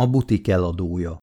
A butik eladója.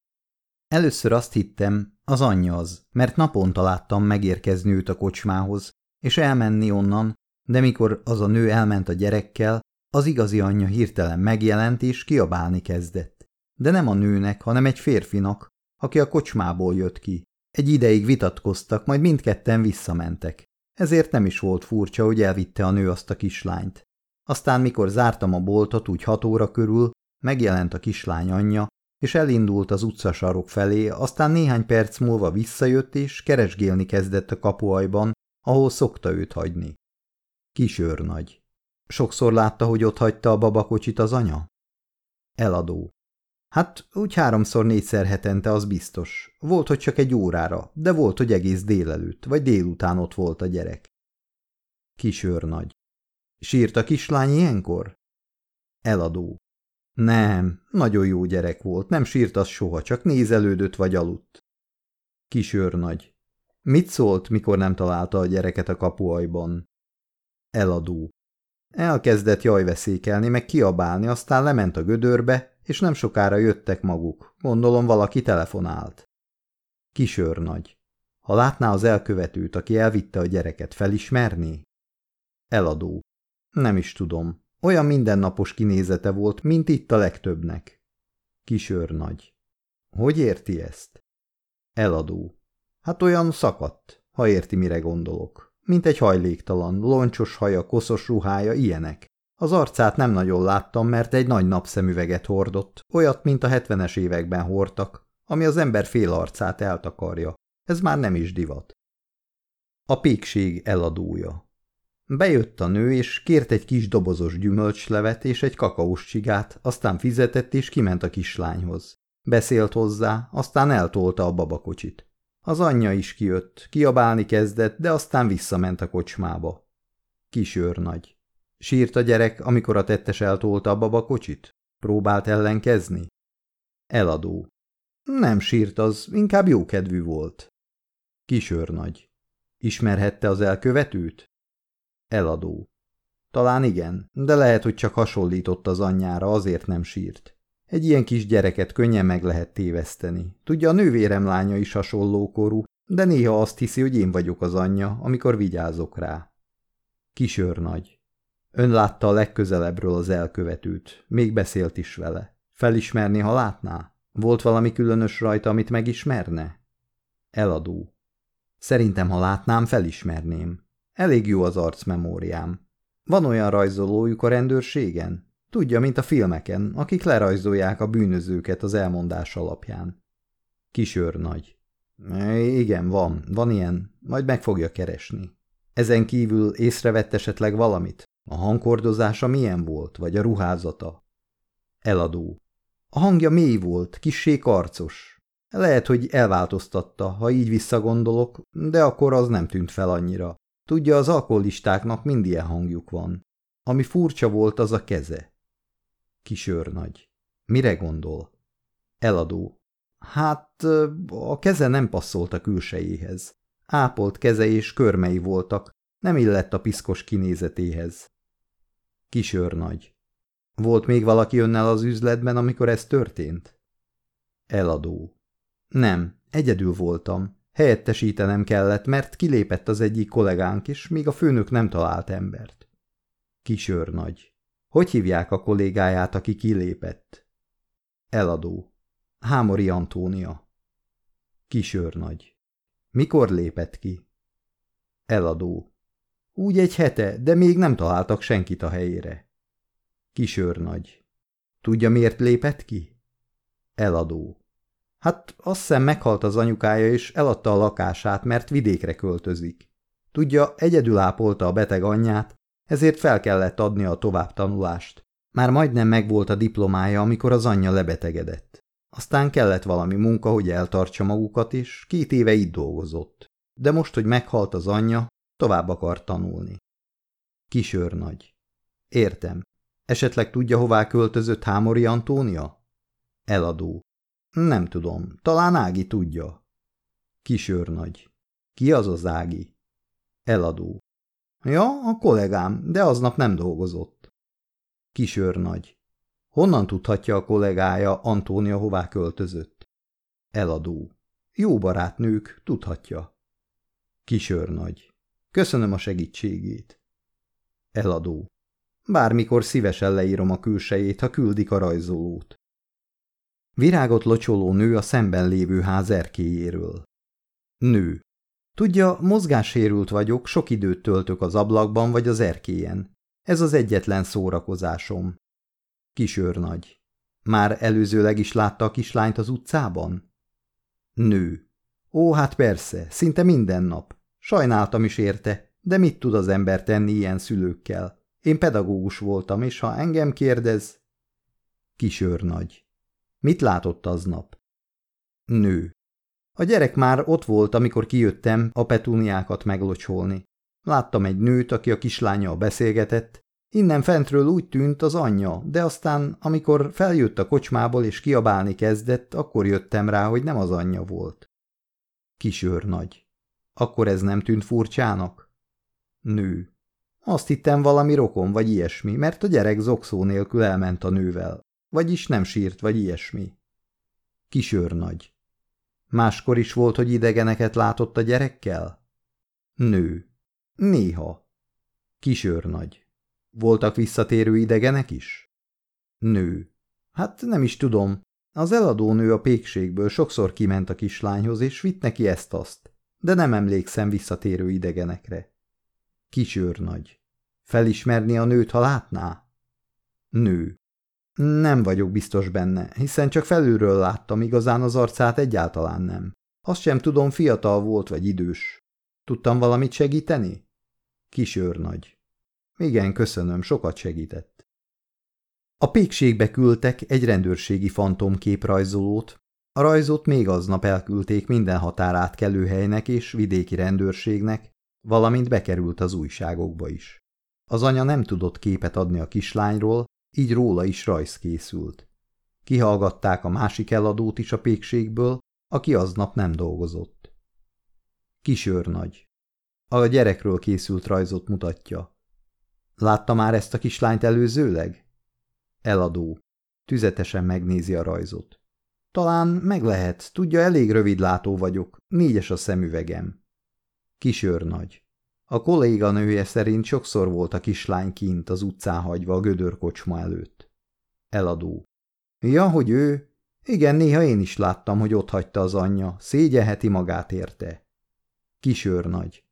Először azt hittem, az anyja az, mert naponta láttam megérkezni őt a kocsmához, és elmenni onnan, de mikor az a nő elment a gyerekkel, az igazi anyja hirtelen megjelent és kiabálni kezdett. De nem a nőnek, hanem egy férfinak, aki a kocsmából jött ki. Egy ideig vitatkoztak, majd mindketten visszamentek. Ezért nem is volt furcsa, hogy elvitte a nő azt a kislányt. Aztán, mikor zártam a boltot úgy hat óra körül, megjelent a kislány anyja, és elindult az utcasarok felé, aztán néhány perc múlva visszajött, és keresgélni kezdett a kapuajban, ahol szokta őt hagyni. Kisőrnagy. Sokszor látta, hogy ott hagyta a babakocsit az anya? Eladó. Hát úgy háromszor-négyszer hetente, az biztos. Volt, hogy csak egy órára, de volt, hogy egész délelőtt, vagy délután ott volt a gyerek. Kisőrnagy. Sírt a kislány ilyenkor? Eladó. Nem, nagyon jó gyerek volt, nem sírt az soha, csak nézelődött vagy aludt. Kisőrnagy. Mit szólt, mikor nem találta a gyereket a kapuajban? Eladó. Elkezdett jajveszékelni, meg kiabálni, aztán lement a gödörbe, és nem sokára jöttek maguk. Gondolom valaki telefonált. Kisőrnagy. Ha látná az elkövetőt, aki elvitte a gyereket, felismerné? Eladó. Nem is tudom. Olyan mindennapos kinézete volt, mint itt a legtöbbnek. Kisőrnagy. Hogy érti ezt? Eladó. Hát olyan szakadt, ha érti, mire gondolok. Mint egy hajléktalan, loncsos haja, koszos ruhája, ilyenek. Az arcát nem nagyon láttam, mert egy nagy napszemüveget hordott, olyat, mint a hetvenes években hordtak, ami az ember fél arcát eltakarja. Ez már nem is divat. A pékség eladója Bejött a nő, és kért egy kis dobozos gyümölcslevet és egy kakaós csigát, aztán fizetett, és kiment a kislányhoz. Beszélt hozzá, aztán eltolta a babakocsit. Az anyja is kijött, kiabálni kezdett, de aztán visszament a kocsmába. Kisőrnagy. Sírt a gyerek, amikor a tettes eltolta a babakocsit? Próbált ellenkezni? Eladó. Nem sírt az, inkább jókedvű volt. Kisőrnagy. Ismerhette az elkövetőt? Eladó. Talán igen, de lehet, hogy csak hasonlított az anyjára, azért nem sírt. Egy ilyen kis gyereket könnyen meg lehet téveszteni. Tudja, a nővérem lánya is hasonlókorú, de néha azt hiszi, hogy én vagyok az anyja, amikor vigyázok rá. Kisőrnagy. Ön látta a legközelebbről az elkövetőt, még beszélt is vele. Felismerni, ha látná? Volt valami különös rajta, amit megismerne? Eladó. Szerintem, ha látnám, felismerném. Elég jó az arcmemóriám. Van olyan rajzolójuk a rendőrségen? Tudja, mint a filmeken, akik lerajzolják a bűnözőket az elmondás alapján. Kisőrnagy. Igen, van, van ilyen, majd meg fogja keresni. Ezen kívül észrevett esetleg valamit? A hangkordozása milyen volt, vagy a ruházata? Eladó. A hangja mély volt, kissé karcos. Lehet, hogy elváltoztatta, ha így visszagondolok, de akkor az nem tűnt fel annyira. Tudja, az alkoholistáknak mind ilyen hangjuk van. Ami furcsa volt, az a keze. Kisőrnagy. Mire gondol? Eladó. Hát, a keze nem passzolt a külsejéhez. Ápolt keze és körmei voltak, nem illett a piszkos kinézetéhez. Kisőrnagy. Volt még valaki önnel az üzletben, amikor ez történt? Eladó. Nem, egyedül voltam. Helyettesítenem kellett, mert kilépett az egyik kollégánk is, míg a főnök nem talált embert. Kisőrnagy. Hogy hívják a kollégáját, aki kilépett? Eladó. Hámori Antónia. Kisőrnagy. Mikor lépett ki? Eladó. Úgy egy hete, de még nem találtak senkit a helyére. Kisőrnagy. Tudja, miért lépett ki? Eladó. Hát azt hiszem meghalt az anyukája, és eladta a lakását, mert vidékre költözik. Tudja, egyedül ápolta a beteg anyját, ezért fel kellett adni a továbbtanulást. Már majdnem megvolt a diplomája, amikor az anyja lebetegedett. Aztán kellett valami munka, hogy eltartsa magukat, és két éve itt dolgozott. De most, hogy meghalt az anyja, tovább akar tanulni. Kisőrnagy. Értem. Esetleg tudja, hová költözött Hámori Antónia? Eladó. Nem tudom, talán Ági tudja. Kisőrnagy. Ki az az Ági? Eladó. Ja, a kollégám, de aznap nem dolgozott. Kisőrnagy. Honnan tudhatja a kollégája Antónia hová költözött? Eladó. Jó barátnők, tudhatja. Kisörnagy. Köszönöm a segítségét. Eladó. Bármikor szívesen leírom a külsejét, ha küldik a rajzolót. Virágot locsoló nő a szemben lévő ház erkéjéről. Nő. Tudja, mozgássérült vagyok, sok időt töltök az ablakban vagy az erkélyen. Ez az egyetlen szórakozásom. Kisőrnagy. Már előzőleg is látta a kislányt az utcában? Nő. Ó, hát persze, szinte minden nap. Sajnáltam is érte, de mit tud az ember tenni ilyen szülőkkel? Én pedagógus voltam, és ha engem kérdez... Kisőrnagy. Mit látott aznap? Nő. A gyerek már ott volt, amikor kijöttem a petúniákat meglocsolni. Láttam egy nőt, aki a kislánya beszélgetett. Innen fentről úgy tűnt az anyja, de aztán, amikor feljött a kocsmából és kiabálni kezdett, akkor jöttem rá, hogy nem az anyja volt. Kisőrnagy. Akkor ez nem tűnt furcsának? Nő. Azt hittem valami rokon vagy ilyesmi, mert a gyerek zokszó nélkül elment a nővel. Vagyis nem sírt vagy ilyesmi. Kisőrnagy. Máskor is volt, hogy idegeneket látott a gyerekkel? Nő. Néha. Kisőrnagy. Voltak visszatérő idegenek is? Nő. Hát nem is tudom. Az eladó nő a pékségből sokszor kiment a kislányhoz, és vitt neki ezt-azt, de nem emlékszem visszatérő idegenekre. Kisőrnagy. Felismerni a nőt, ha látná? Nő. Nem vagyok biztos benne, hiszen csak felülről láttam, igazán az arcát egyáltalán nem. Azt sem tudom, fiatal volt vagy idős. Tudtam valamit segíteni? Kisőrnagy. Igen, köszönöm, sokat segített. A pékségbe küldtek egy rendőrségi fantomképrajzolót. A rajzot még aznap elküldték minden határátkelőhelynek és vidéki rendőrségnek, valamint bekerült az újságokba is. Az anya nem tudott képet adni a kislányról, így róla is rajz készült. Kihallgatták a másik eladót is a pékségből, aki aznap nem dolgozott. Kisőrnagy. A gyerekről készült rajzot mutatja. Látta már ezt a kislányt előzőleg? Eladó. Tüzetesen megnézi a rajzot. Talán meg lehet, tudja, elég rövidlátó vagyok, négyes a szemüvegem. Kisőrnagy. A kolléganője szerint sokszor volt a kislány kint az utcán hagyva a gödörkocsma előtt. Eladó. Ja, hogy ő? Igen, néha én is láttam, hogy ott hagyta az anyja, szégyelheti magát érte. Kisőrnagy.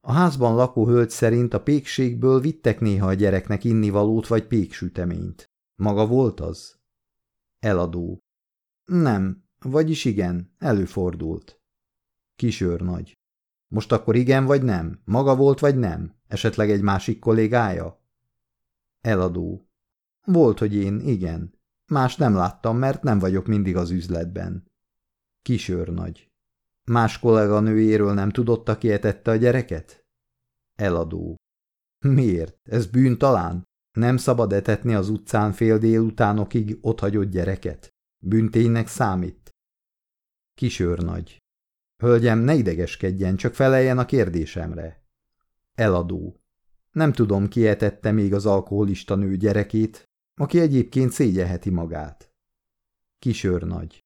A házban lakó hölgy szerint a pékségből vittek néha a gyereknek innivalót vagy péksüteményt. Maga volt az? Eladó. Nem, vagyis igen, előfordult. Kisőrnagy. Most akkor igen vagy nem? Maga volt vagy nem? Esetleg egy másik kollégája? Eladó. Volt, hogy én, igen. Más nem láttam, mert nem vagyok mindig az üzletben. Kisőrnagy. Más kolléganőjéről nem tudott, aki etette a gyereket? Eladó. Miért? Ez bűn talán? Nem szabad etetni az utcán fél délutánokig otthagyott gyereket? Bűnténynek számít? Kisőrnagy. Hölgyem, ne idegeskedjen, csak feleljen a kérdésemre. Eladó. Nem tudom, ki etette még az alkoholista nő gyerekét, aki egyébként szégyelheti magát. Kisőrnagy.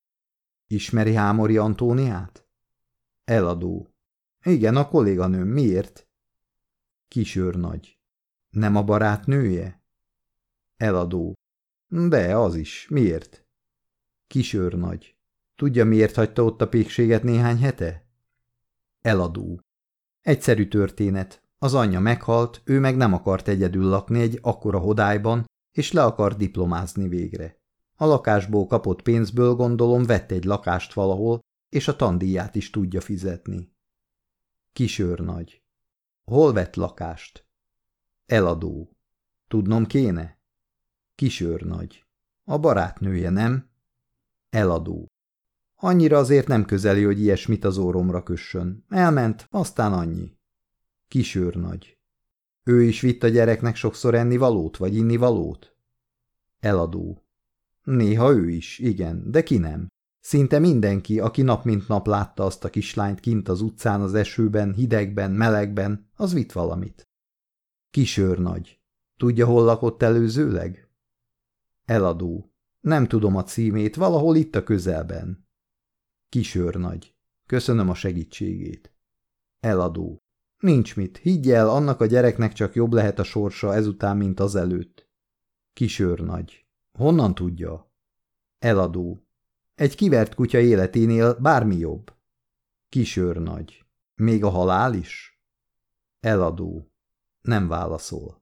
Ismeri Hámori Antóniát? Eladó. Igen, a kolléganőm. Miért? Kisőrnagy. Nem a barátnője? Eladó. De, az is. Miért? Kisőrnagy. Tudja, miért hagyta ott a pékséget néhány hete? Eladó. Egyszerű történet. Az anyja meghalt, ő meg nem akart egyedül lakni egy akkora hodályban, és le akart diplomázni végre. A lakásból kapott pénzből gondolom vett egy lakást valahol, és a tandíját is tudja fizetni. Kisőrnagy. Hol vett lakást? Eladó. Tudnom kéne? Kisőrnagy. A barátnője, nem? Eladó. Annyira azért nem közeli, hogy ilyesmit az óromra kössön. Elment, aztán annyi. Kisőr nagy. Ő is vitt a gyereknek sokszor enni valót, vagy inni valót? Eladó. Néha ő is, igen, de ki nem. Szinte mindenki, aki nap mint nap látta azt a kislányt kint az utcán az esőben, hidegben, melegben, az vitt valamit. Kisőr nagy. Tudja, hol lakott előzőleg? Eladó. Nem tudom a címét, valahol itt a közelben. Kisőrnagy. Köszönöm a segítségét. Eladó. Nincs mit, higgy el, annak a gyereknek csak jobb lehet a sorsa ezután, mint az előtt. Kisőrnagy. Honnan tudja? Eladó. Egy kivert kutya életénél bármi jobb. Kisőrnagy. Még a halál is? Eladó. Nem válaszol.